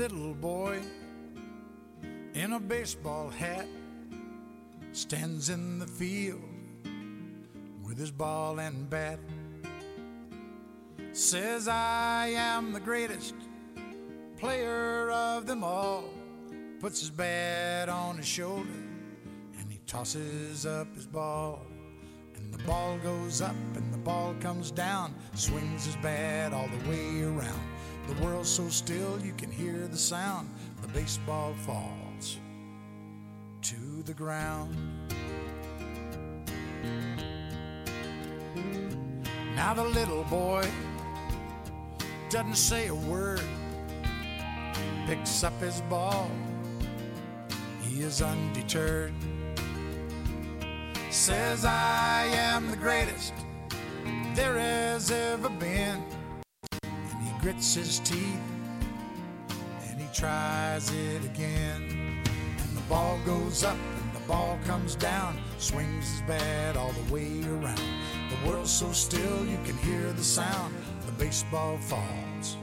little boy in a baseball hat stands in the field with his ball and bat. Says, I am the greatest player of them all. Puts his bat on his shoulder and he tosses up his ball. And the ball goes up and the ball comes down. Swings his bat all the way around. The world's so still you can hear the sound. The baseball falls to the ground. Now the little boy doesn't say a word, picks up his ball. He is undeterred. Says, I am the greatest there has ever been. Grits his teeth and he tries it again. And the ball goes up and the ball comes down, swings his bat all the way around. The world's so still you can hear the sound. The baseball falls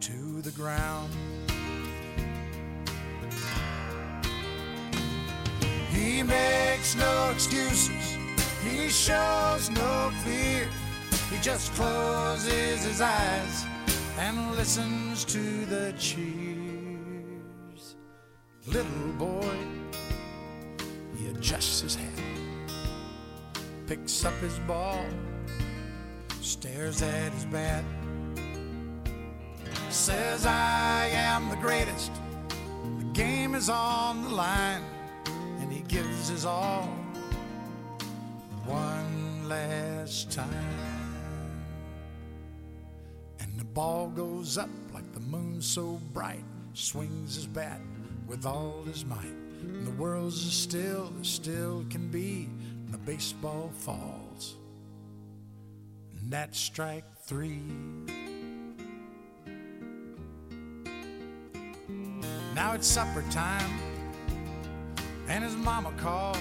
to the ground. He makes no excuses, he shows no fear. He just closes his eyes and listens to the cheers. Little boy, he adjusts his hat, picks up his ball, stares at his bat, says, I am the greatest. The game is on the line, and he gives his all one last time. Ball goes up like the moon so bright, swings his bat with all his might. And the world's as still as still can be, and the baseball falls. And that's strike three. Now it's supper time, and his mama calls.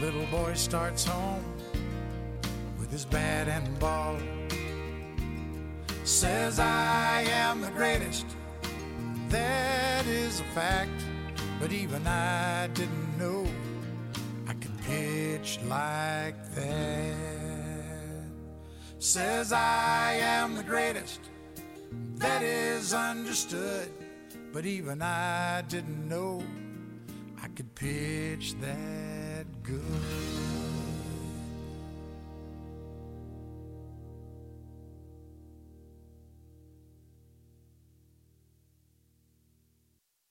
Little boy starts home with his bat and ball. Says, I am the greatest. That is a fact, but even I didn't know I could pitch like that. Says, I am the greatest. That is understood, but even I didn't know I could pitch that good.